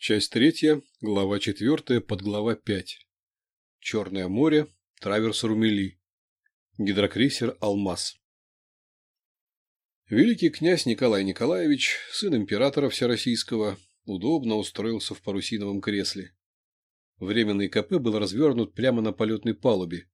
Часть третья, глава четвертая, подглава пять. Черное море, траверс Румели. Гидрокрейсер «Алмаз». Великий князь Николай Николаевич, сын императора Всероссийского, удобно устроился в парусиновом кресле. Временный КП был развернут прямо на полетной палубе.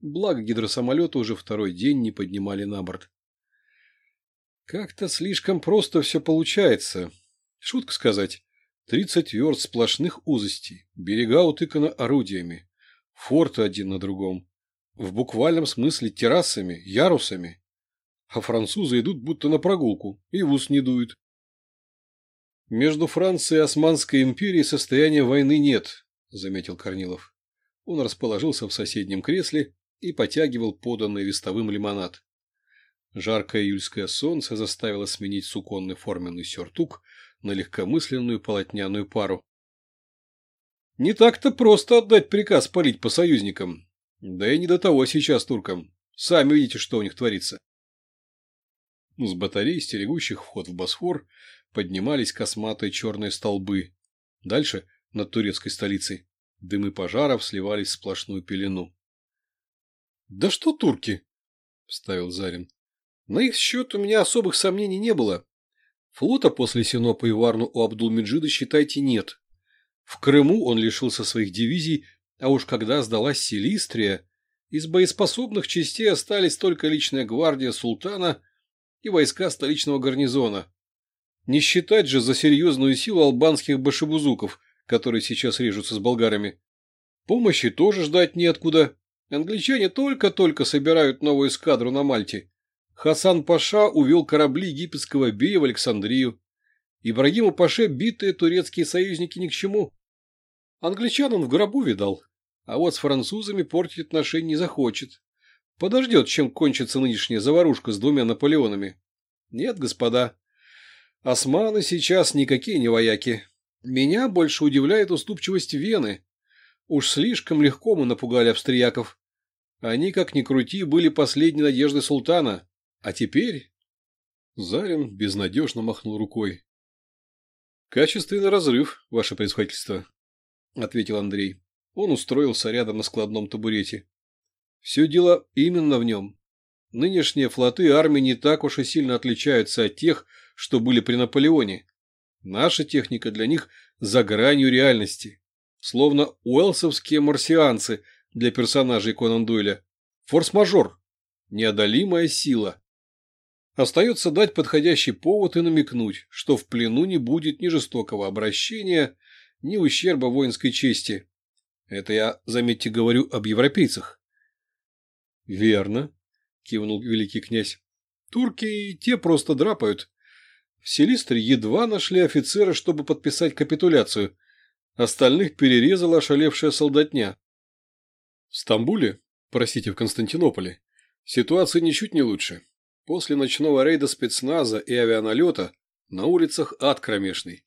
Благо гидросамолеты уже второй день не поднимали на борт. Как-то слишком просто все получается. Шутка сказать. Тридцать верст сплошных узостей, берега утыканы орудиями, форты один на другом. В буквальном смысле террасами, ярусами. А французы идут будто на прогулку, и в ус не дуют. Между Францией и Османской империей состояния войны нет, заметил Корнилов. Он расположился в соседнем кресле и потягивал поданный вестовым лимонад. Жаркое июльское солнце заставило сменить суконный форменный сюртук на легкомысленную полотняную пару. Не так-то просто отдать приказ палить по союзникам. Да и не до того сейчас туркам. Сами видите, что у них творится. С батарей, стерегущих вход в Босфор, поднимались косматые черные столбы. Дальше, над турецкой столицей, дымы пожаров сливались в сплошную пелену. — Да что турки? — вставил Зарин. — На их счет у меня особых сомнений не было. Флота после Синопа и Варну у Абдул-Меджида, считайте, нет. В Крыму он лишился своих дивизий, а уж когда сдалась Силистрия, из боеспособных частей остались только личная гвардия султана и войска столичного гарнизона. Не считать же за серьезную силу албанских башебузуков, которые сейчас режутся с болгарами. Помощи тоже ждать неоткуда. Англичане только-только собирают новую эскадру на Мальте. Хасан Паша увел корабли египетского бея в Александрию. Ибрагиму Паше битые турецкие союзники ни к чему. Англичан он в гробу видал, а вот с французами портить отношения не захочет. Подождет, чем кончится нынешняя заварушка с двумя Наполеонами. Нет, господа, османы сейчас никакие не вояки. Меня больше удивляет уступчивость Вены. Уж слишком легко мы напугали австрияков. Они, как ни крути, были последней надеждой султана. А теперь... Зарин безнадежно махнул рукой. «Качественный разрыв, ваше происходительство», — ответил Андрей. Он устроился рядом на складном табурете. «Все дело именно в нем. Нынешние флоты армии не так уж и сильно отличаются от тех, что были при Наполеоне. Наша техника для них за гранью реальности. Словно уэлсовские марсианцы для персонажей Конан Дойля. Форс-мажор. Неодолимая сила. Остается дать подходящий повод и намекнуть, что в плену не будет ни жестокого обращения, ни ущерба воинской чести. Это я, заметьте, говорю об европейцах. — Верно, — кивнул великий князь. — Турки те просто драпают. В Селистре едва нашли офицера, чтобы подписать капитуляцию. Остальных перерезала ошалевшая солдатня. В Стамбуле, простите, в Константинополе, ситуация ничуть не лучше. После ночного рейда спецназа и авианалета на улицах ад кромешный.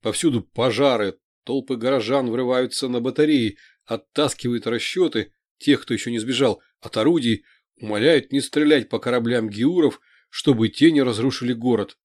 Повсюду пожары, толпы горожан врываются на батареи, оттаскивают расчеты, тех, кто еще не сбежал, от орудий, умоляют не стрелять по кораблям геуров, чтобы те не разрушили город.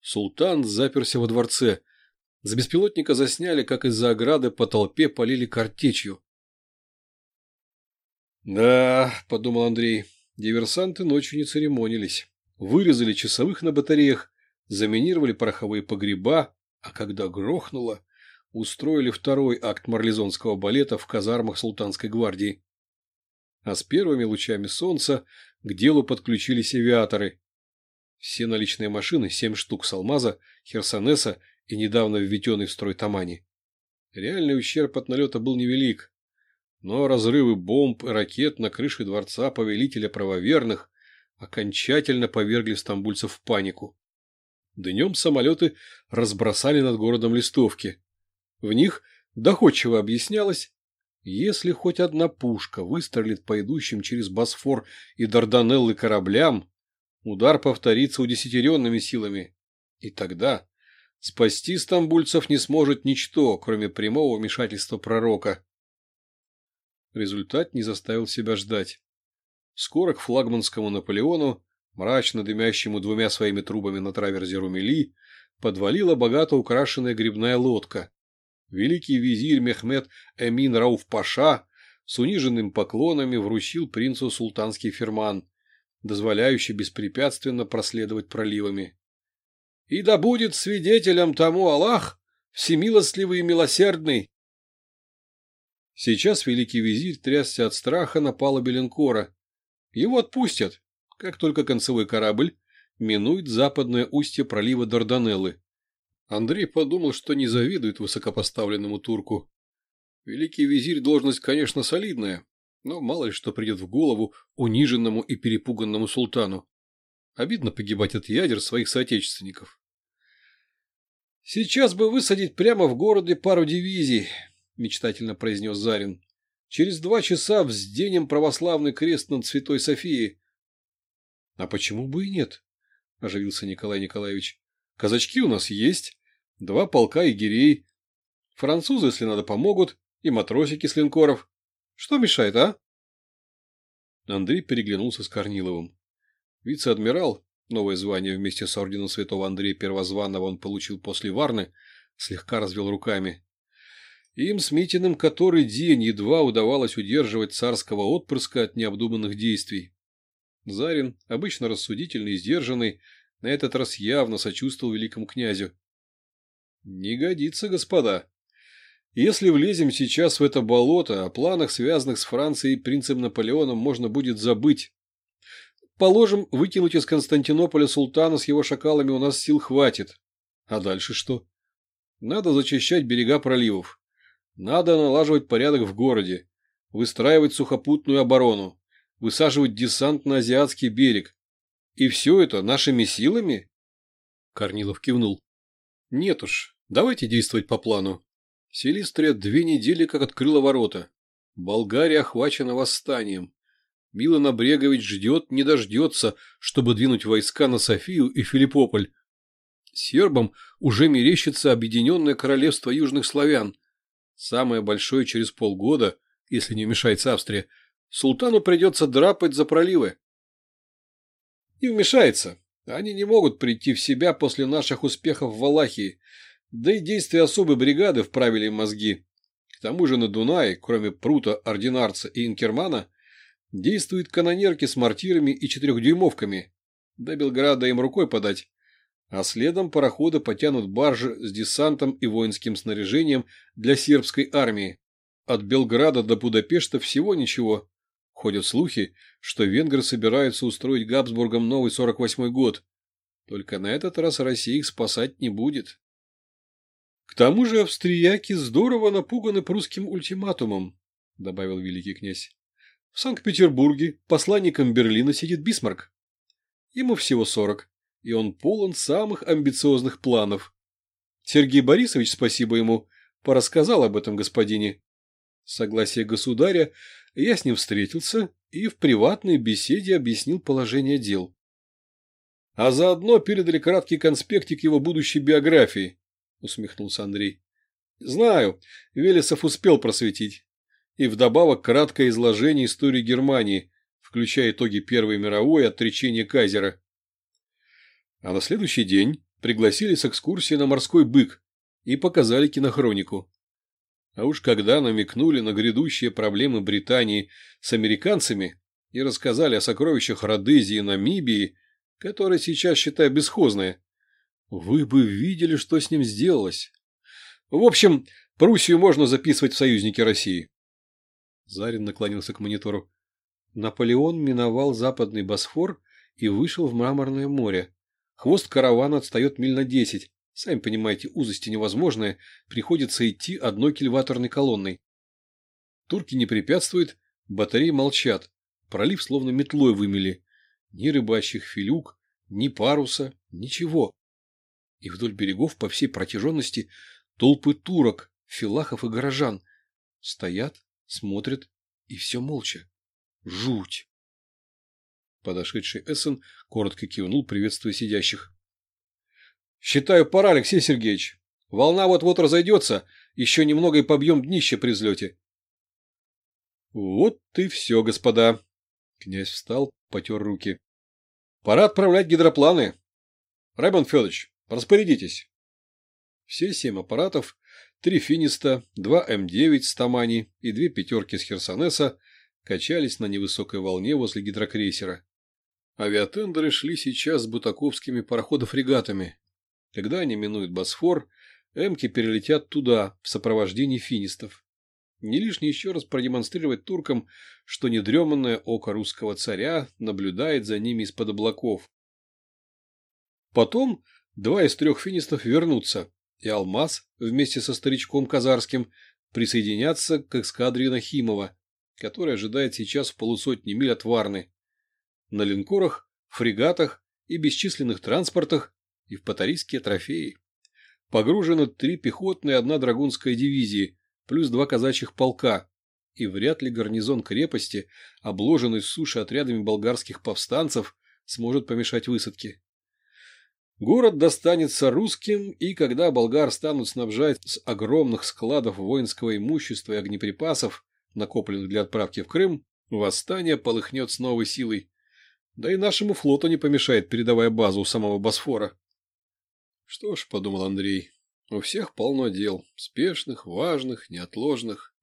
Султан заперся во дворце. С беспилотника засняли, как из-за ограды по толпе полили картечью. «Да», — подумал Андрей, Диверсанты ночью не церемонились. Вырезали часовых на батареях, заминировали пороховые погреба, а когда грохнуло, устроили второй акт марлезонского балета в казармах Султанской гвардии. А с первыми лучами солнца к делу подключились авиаторы. Все наличные машины, семь штук с Алмаза, Херсонеса и недавно введенный в строй Тамани. Реальный ущерб от налета был невелик. Но разрывы бомб и ракет на крыше дворца повелителя правоверных окончательно повергли стамбульцев в панику. Днем самолеты разбросали над городом листовки. В них доходчиво объяснялось, если хоть одна пушка выстрелит по идущим через Босфор и Дарданеллы кораблям, удар повторится удесятеренными силами. И тогда спасти стамбульцев не сможет ничто, кроме прямого вмешательства пророка. Результат не заставил себя ждать. Скоро к флагманскому Наполеону, мрачно дымящему двумя своими трубами на траверзе Румели, подвалила богато украшенная грибная лодка. великий визирь Мехмед Эмин Рауф-Паша с униженным поклонами вручил принцу султанский ферман, дозволяющий беспрепятственно проследовать проливами. «И да будет свидетелем тому Аллах, всемилостливый и милосердный!» Сейчас великий визирь трясся от страха на палубе линкора. Его отпустят, как только концевой корабль минует западное устье пролива Дарданеллы. Андрей подумал, что не завидует высокопоставленному турку. Великий визирь должность, конечно, солидная, но мало ли что придет в голову униженному и перепуганному султану. Обидно погибать от ядер своих соотечественников. «Сейчас бы высадить прямо в городе пару дивизий», – мечтательно произнес Зарин. «Через два часа взденем православный крест над Святой Софией». «А почему бы и нет?» – оживился Николай Николаевич. «Казачки у нас есть, два полка егерей. Французы, если надо, помогут, и матросики с линкоров. Что мешает, а? Андрей переглянулся с Корниловым. Вице-адмирал, новое звание вместе с орденом святого Андрея Первозванного он получил после Варны, слегка развел руками. Им с Митиным который день едва удавалось удерживать царского отпрыска от необдуманных действий. Зарин, обычно рассудительный и сдержанный, на этот раз явно сочувствовал великому князю. Не годится, господа. Если влезем сейчас в это болото, о планах, связанных с Францией и принцем Наполеоном, можно будет забыть. Положим, выкинуть из Константинополя султана с его шакалами у нас сил хватит. А дальше что? Надо зачищать берега проливов. Надо налаживать порядок в городе. Выстраивать сухопутную оборону. Высаживать десант на азиатский берег. И все это нашими силами? Корнилов кивнул. Нет уж, давайте действовать по плану. Селистрия две недели как открыла ворота. Болгария охвачена восстанием. Милан Обрегович ждет, не дождется, чтобы двинуть войска на Софию и Филиппополь. Сербам уже мерещится объединенное королевство южных славян. Самое большое через полгода, если не вмешается Австрия, султану придется драпать за проливы. И вмешается. Они не могут прийти в себя после наших успехов в Валахии, да и действия особой бригады вправили мозги. К тому же на Дунае, кроме Прута, Ординарца и Инкермана, действуют канонерки с мортирами и четырехдюймовками. До Белграда им рукой подать. А следом пароходы потянут баржи с десантом и воинским снаряжением для сербской армии. От Белграда до Будапешта всего ничего. Ходят слухи, что венгры собираются устроить Габсбургам новый 48-й год. Только на этот раз Россия их спасать не будет. К тому же австрияки здорово напуганы прусским ультиматумом, добавил великий князь. В Санкт-Петербурге посланником Берлина сидит Бисмарк. Ему всего сорок, и он полон самых амбициозных планов. Сергей Борисович, спасибо ему, порассказал об этом господине. Согласие государя я с ним встретился и в приватной беседе объяснил положение дел. А заодно передали краткий конспектик его будущей биографии, усмехнулся Андрей. Знаю, Велесов успел просветить. И вдобавок краткое изложение истории Германии, включая итоги Первой мировой и отречения Кайзера. А на следующий день пригласили с экскурсии на морской бык и показали кинохронику. А уж когда намекнули на грядущие проблемы Британии с американцами и рассказали о сокровищах Родезии и Намибии, которые сейчас, считаю, бесхозные, вы бы видели, что с ним сделалось. В общем, Пруссию можно записывать в союзники России. Зарин наклонился к монитору. Наполеон миновал западный Босфор и вышел в Мраморное море. Хвост каравана отстает миль на десять. Сами понимаете, узости невозможные, приходится идти одной кильваторной колонной. Турки не препятствуют, батареи молчат, пролив словно метлой вымели. Ни рыбачьих филюк, ни паруса, ничего. И вдоль берегов по всей протяженности толпы турок, филахов и горожан. Стоят, смотрят, и все молча. Жуть! Подошедший Эссен коротко кивнул, приветствуя сидящих. Считаю, пора, Алексей Сергеевич. Волна вот-вот разойдется, еще немного и побьем днище при взлете. Вот и все, господа. Князь встал, потер руки. Пора отправлять гидропланы. Раймон Федорович, распорядитесь. Все семь аппаратов Три финиста, два М9 с Тамани и две пятерки с Херсонеса качались на невысокой волне возле гидрокрейсера. Авиатендеры шли сейчас с бутаковскими пароходов-фрегатами. Когда они минуют Босфор, эмки перелетят туда, в сопровождении финистов. Не лишне еще раз продемонстрировать туркам, что недреманное око русского царя наблюдает за ними из-под облаков. Потом два из трех финистов вернутся, и Алмаз вместе со старичком Казарским присоединятся к эскадре Нахимова, которая ожидает сейчас в полусотни миль от Варны. На линкорах, фрегатах и бесчисленных транспортах и в патарийские трофеи. Погружены три пехотные и одна драгунская дивизии, плюс два казачьих полка, и вряд ли гарнизон крепости, обложенный с суши отрядами болгарских повстанцев, сможет помешать высадке. Город достанется русским, и когда болгар станут снабжать с огромных складов воинского имущества и огнеприпасов, накопленных для отправки в Крым, восстание полыхнет с новой силой. Да и нашему флоту не помешает передовая база у самого Босфора. Что ж, подумал Андрей, у всех полно дел, спешных, важных, неотложных.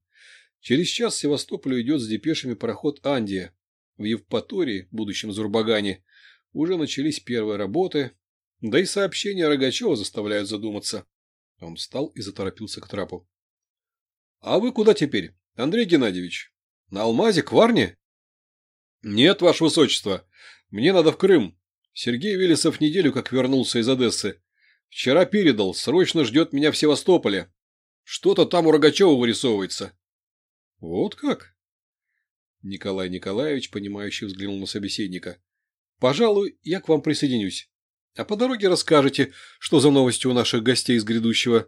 Через час в Севастополю идет с депешами пароход «Андия». В Евпатории, будущем Зурбагане, уже начались первые работы, да и сообщения Рогачева заставляют задуматься. Он встал и заторопился к трапу. — А вы куда теперь, Андрей Геннадьевич? На Алмазе, к Варне? — Нет, ваше высочество. Мне надо в Крым. Сергей Велесов неделю как вернулся из Одессы. Вчера передал, срочно ждет меня в Севастополе. Что-то там у Рогачева вырисовывается. Вот как? Николай Николаевич, понимающе взглянул на собеседника. Пожалуй, я к вам присоединюсь. А по дороге расскажете, что за новости у наших гостей из грядущего.